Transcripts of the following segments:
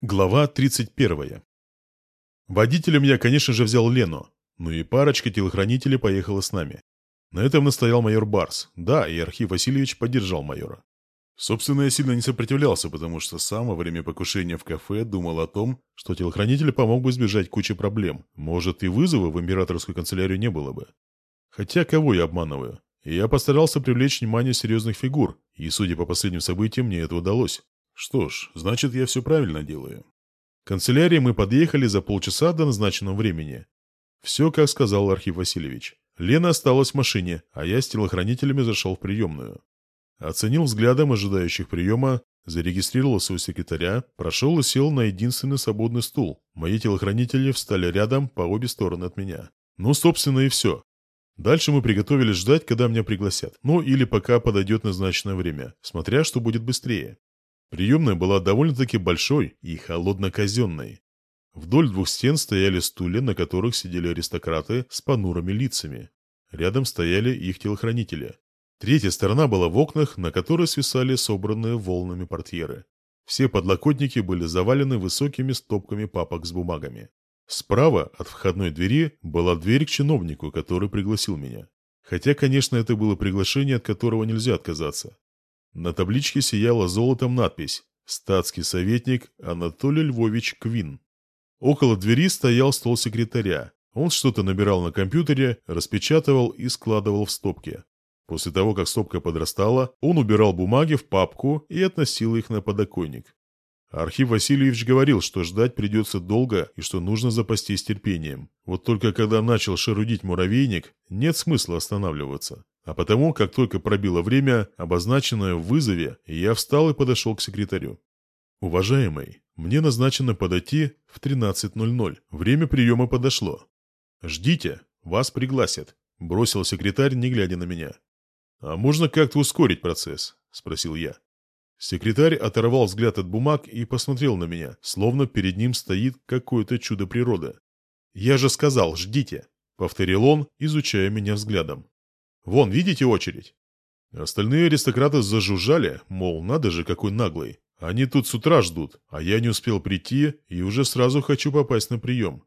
Глава 31. Водителем я, конечно же, взял Лену, ну и парочка телохранителей поехала с нами. На этом настоял майор Барс. Да, и Архив Васильевич поддержал майора. Собственно, я сильно не сопротивлялся, потому что сам во время покушения в кафе думал о том, что телохранитель помог бы избежать кучи проблем. Может, и вызова в императорскую канцелярию не было бы. Хотя кого я обманываю? Я постарался привлечь внимание серьезных фигур, и, судя по последним событиям, мне это удалось. Что ж, значит, я все правильно делаю. К канцелярии мы подъехали за полчаса до назначенного времени. Все, как сказал Архив Васильевич. Лена осталась в машине, а я с телохранителями зашел в приемную. Оценил взглядом ожидающих приема, зарегистрировался у секретаря, прошел и сел на единственный свободный стул. Мои телохранители встали рядом по обе стороны от меня. Ну, собственно, и все. Дальше мы приготовились ждать, когда меня пригласят. Ну, или пока подойдет назначенное время, смотря что будет быстрее. Приемная была довольно-таки большой и холодно-казенной. Вдоль двух стен стояли стулья, на которых сидели аристократы с понурыми лицами. Рядом стояли их телохранители. Третья сторона была в окнах, на которые свисали собранные волнами портьеры. Все подлокотники были завалены высокими стопками папок с бумагами. Справа от входной двери была дверь к чиновнику, который пригласил меня. Хотя, конечно, это было приглашение, от которого нельзя отказаться. На табличке сияла золотом надпись «Статский советник Анатолий Львович Квин». Около двери стоял стол секретаря. Он что-то набирал на компьютере, распечатывал и складывал в стопки. После того, как стопка подрастала, он убирал бумаги в папку и относил их на подоконник. Архив Васильевич говорил, что ждать придется долго и что нужно запастись терпением. Вот только когда начал шарудить муравейник, нет смысла останавливаться. А потому, как только пробило время, обозначенное в вызове, я встал и подошел к секретарю. «Уважаемый, мне назначено подойти в 13.00. Время приема подошло. Ждите, вас пригласят», – бросил секретарь, не глядя на меня. «А можно как-то ускорить процесс?» – спросил я. Секретарь оторвал взгляд от бумаг и посмотрел на меня, словно перед ним стоит какое-то чудо природы. «Я же сказал, ждите», — повторил он, изучая меня взглядом. Вон, видите очередь?» Остальные аристократы зажужжали, мол, надо же, какой наглый. Они тут с утра ждут, а я не успел прийти и уже сразу хочу попасть на прием.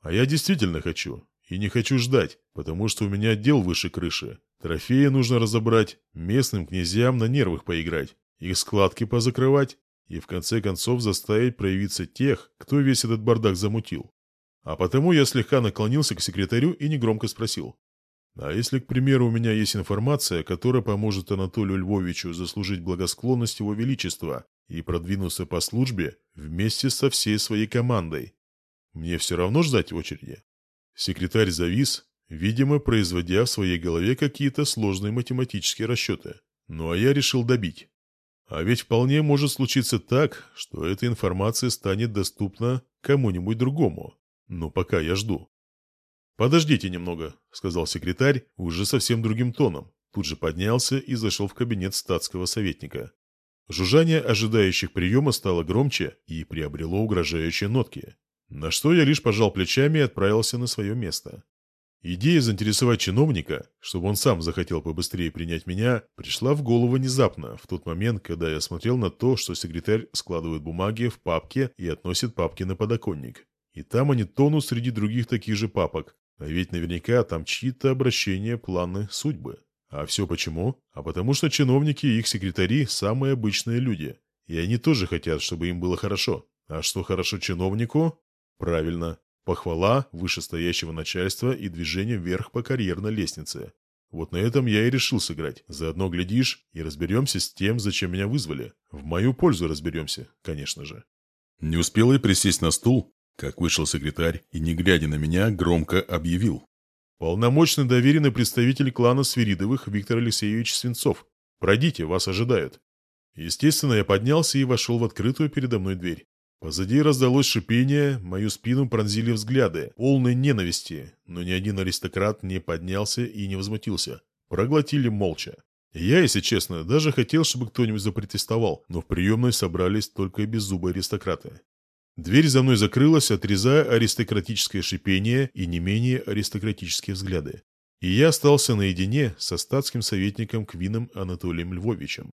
А я действительно хочу. И не хочу ждать, потому что у меня дел выше крыши. Трофеи нужно разобрать, местным князьям на нервах поиграть, их складки позакрывать и в конце концов заставить проявиться тех, кто весь этот бардак замутил. А потому я слегка наклонился к секретарю и негромко спросил. А если, к примеру, у меня есть информация, которая поможет Анатолию Львовичу заслужить благосклонность его величества и продвинуться по службе вместе со всей своей командой, мне все равно ждать очереди? Секретарь завис, видимо, производя в своей голове какие-то сложные математические расчеты. Ну а я решил добить. А ведь вполне может случиться так, что эта информация станет доступна кому-нибудь другому. Но пока я жду. «Подождите немного», — сказал секретарь уже совсем другим тоном. Тут же поднялся и зашел в кабинет статского советника. Жужжание ожидающих приема стало громче и приобрело угрожающие нотки. На что я лишь пожал плечами и отправился на свое место. Идея заинтересовать чиновника, чтобы он сам захотел побыстрее принять меня, пришла в голову внезапно, в тот момент, когда я смотрел на то, что секретарь складывает бумаги в папке и относит папки на подоконник. И там они тонут среди других таких же папок, а ведь наверняка там чьи-то обращения, планы, судьбы. А все почему? А потому что чиновники и их секретари – самые обычные люди. И они тоже хотят, чтобы им было хорошо. А что хорошо чиновнику? Правильно. Похвала вышестоящего начальства и движение вверх по карьерной лестнице. Вот на этом я и решил сыграть. Заодно глядишь и разберемся с тем, зачем меня вызвали. В мою пользу разберемся, конечно же. Не успел я присесть на стул, как вышел секретарь и, не глядя на меня, громко объявил. «Полномочный доверенный представитель клана Свиридовых Виктор Алексеевич Свинцов. Пройдите, вас ожидают». Естественно, я поднялся и вошел в открытую передо мной дверь. Позади раздалось шипение, мою спину пронзили взгляды, полные ненависти, но ни один аристократ не поднялся и не возмутился. Проглотили молча. Я, если честно, даже хотел, чтобы кто-нибудь запротестовал, но в приемной собрались только беззубые аристократы. Дверь за мной закрылась, отрезая аристократическое шипение и не менее аристократические взгляды. И я остался наедине со статским советником Квином Анатолием Львовичем.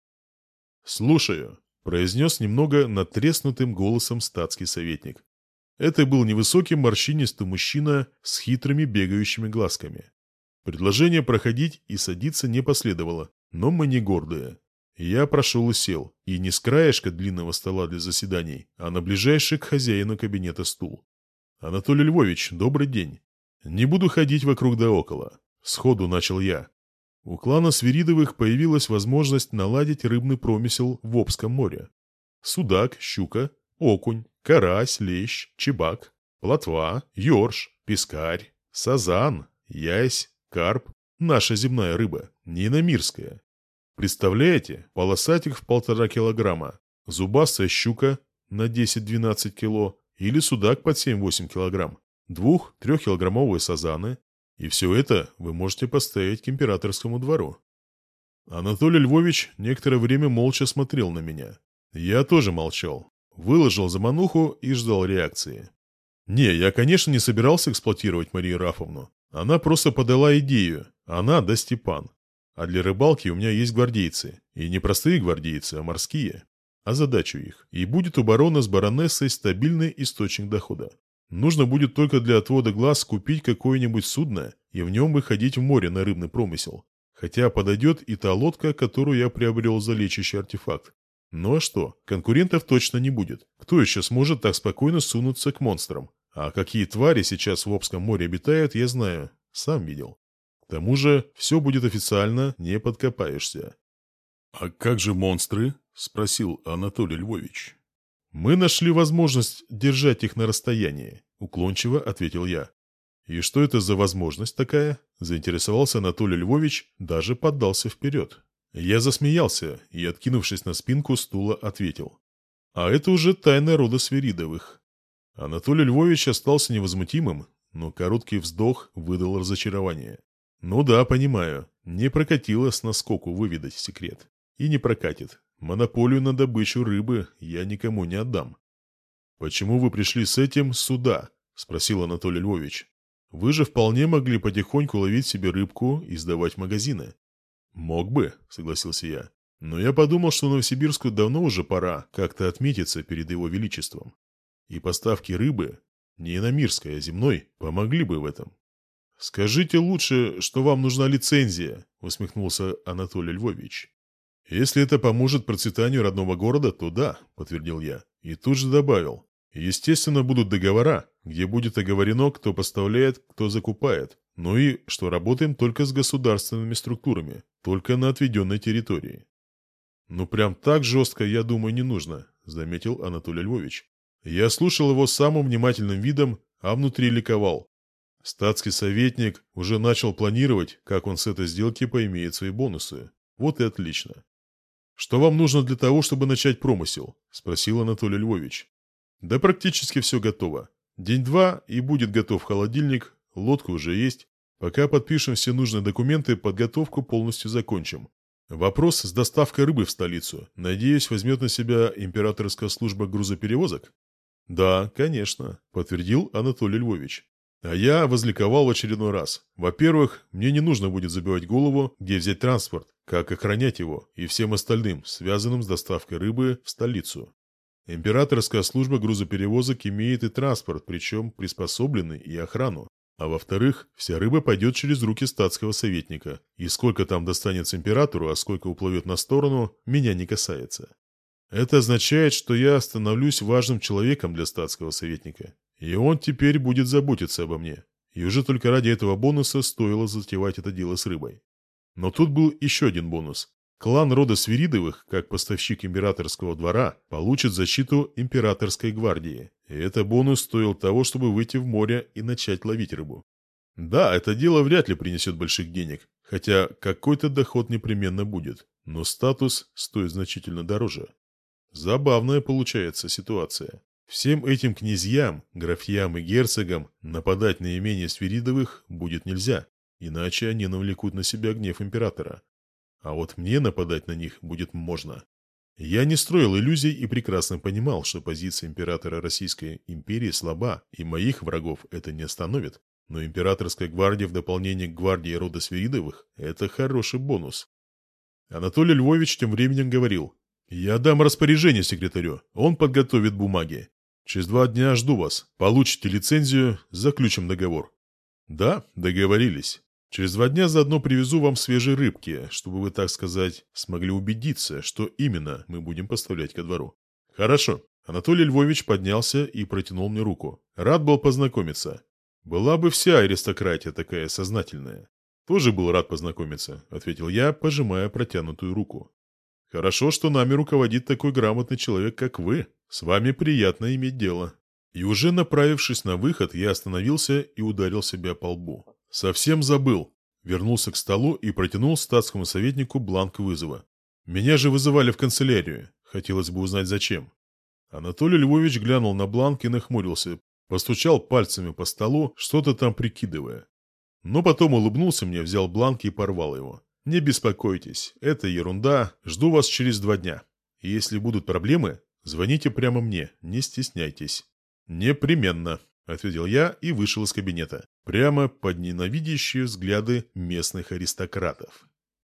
«Слушаю», — произнес немного натреснутым голосом статский советник. Это был невысокий морщинистый мужчина с хитрыми бегающими глазками. Предложение проходить и садиться не последовало, но мы не гордые. Я прошел и сел, и не с краешка длинного стола для заседаний, а на ближайший к хозяину кабинета стул. «Анатолий Львович, добрый день. Не буду ходить вокруг да около. Сходу начал я. У клана Свиридовых появилась возможность наладить рыбный промысел в Обском море. Судак, щука, окунь, карась, лещ, чебак, плотва, ёрш, пескарь, сазан, ясь, карп – наша земная рыба, не иномирская. Представляете, полосатик в полтора килограмма, зубастая щука на 10-12 кило или судак под 7-8 килограмм, двух-трехкилограммовые сазаны, и все это вы можете поставить к императорскому двору. Анатолий Львович некоторое время молча смотрел на меня. Я тоже молчал, выложил замануху и ждал реакции. Не, я, конечно, не собирался эксплуатировать Марию Рафовну. Она просто подала идею. Она да Степан. А для рыбалки у меня есть гвардейцы. И не простые гвардейцы, а морские. А задачу их. И будет у барона с баронессой стабильный источник дохода. Нужно будет только для отвода глаз купить какое-нибудь судно и в нем выходить в море на рыбный промысел. Хотя подойдет и та лодка, которую я приобрел за лечащий артефакт. Ну а что, конкурентов точно не будет. Кто еще сможет так спокойно сунуться к монстрам? А какие твари сейчас в Обском море обитают, я знаю. Сам видел. К тому же, все будет официально, не подкопаешься. «А как же монстры?» – спросил Анатолий Львович. «Мы нашли возможность держать их на расстоянии», — уклончиво ответил я. «И что это за возможность такая?» — заинтересовался Анатолий Львович, даже поддался вперед. Я засмеялся и, откинувшись на спинку стула, ответил. «А это уже тайна рода Свиридовых». Анатолий Львович остался невозмутимым, но короткий вздох выдал разочарование. «Ну да, понимаю, не прокатило с наскоку выведать секрет. И не прокатит. Монополию на добычу рыбы я никому не отдам. «Почему вы пришли с этим сюда?» – спросил Анатолий Львович. «Вы же вполне могли потихоньку ловить себе рыбку и сдавать в магазины». «Мог бы», – согласился я. «Но я подумал, что Новосибирску давно уже пора как-то отметиться перед его величеством. И поставки рыбы, не иномирской, а земной, помогли бы в этом». «Скажите лучше, что вам нужна лицензия», – усмехнулся Анатолий Львович. «Если это поможет процветанию родного города, то да», — подтвердил я. И тут же добавил. «Естественно, будут договора, где будет оговорено, кто поставляет, кто закупает. Ну и что работаем только с государственными структурами, только на отведенной территории». «Ну прям так жестко, я думаю, не нужно», — заметил Анатолий Львович. Я слушал его самым внимательным видом, а внутри ликовал. Статский советник уже начал планировать, как он с этой сделки поимеет свои бонусы. Вот и отлично. «Что вам нужно для того, чтобы начать промысел?» – спросил Анатолий Львович. «Да практически все готово. День-два, и будет готов холодильник, лодка уже есть. Пока подпишем все нужные документы, подготовку полностью закончим. Вопрос с доставкой рыбы в столицу. Надеюсь, возьмет на себя императорская служба грузоперевозок?» «Да, конечно», – подтвердил Анатолий Львович. А я возликовал в очередной раз. Во-первых, мне не нужно будет забивать голову, где взять транспорт, как охранять его и всем остальным, связанным с доставкой рыбы в столицу. Императорская служба грузоперевозок имеет и транспорт, причем приспособленный и охрану. А во-вторых, вся рыба пойдет через руки статского советника, и сколько там достанется императору, а сколько уплывет на сторону, меня не касается. Это означает, что я становлюсь важным человеком для статского советника, и он теперь будет заботиться обо мне. И уже только ради этого бонуса стоило затевать это дело с рыбой. Но тут был еще один бонус. Клан рода Свиридовых, как поставщик императорского двора, получит защиту императорской гвардии. И это бонус стоил того, чтобы выйти в море и начать ловить рыбу. Да, это дело вряд ли принесет больших денег, хотя какой-то доход непременно будет, но статус стоит значительно дороже. Забавная получается ситуация. Всем этим князьям, графьям и герцогам нападать на имение Свиридовых будет нельзя, иначе они навлекут на себя гнев императора. А вот мне нападать на них будет можно. Я не строил иллюзий и прекрасно понимал, что позиция императора Российской империи слаба, и моих врагов это не остановит. Но императорская гвардия в дополнение к гвардии рода Свиридовых – это хороший бонус. Анатолий Львович тем временем говорил, «Я дам распоряжение секретарю, он подготовит бумаги. Через два дня жду вас. Получите лицензию, заключим договор». «Да, договорились. Через два дня заодно привезу вам свежие рыбки, чтобы вы, так сказать, смогли убедиться, что именно мы будем поставлять ко двору». «Хорошо». Анатолий Львович поднялся и протянул мне руку. Рад был познакомиться. Была бы вся аристократия такая сознательная. Тоже был рад познакомиться, ответил я, пожимая протянутую руку. Хорошо, что нами руководит такой грамотный человек, как вы. С вами приятно иметь дело. И уже направившись на выход, я остановился и ударил себя по лбу. Совсем забыл. Вернулся к столу и протянул статскому советнику бланк вызова. Меня же вызывали в канцелярию. Хотелось бы узнать, зачем. Анатолий Львович глянул на бланк и нахмурился, постучал пальцами по столу, что-то там прикидывая. Но потом улыбнулся мне, взял бланк и порвал его. «Не беспокойтесь, это ерунда, жду вас через два дня. Если будут проблемы, звоните прямо мне, не стесняйтесь». «Непременно», — ответил я и вышел из кабинета, прямо под ненавидящие взгляды местных аристократов.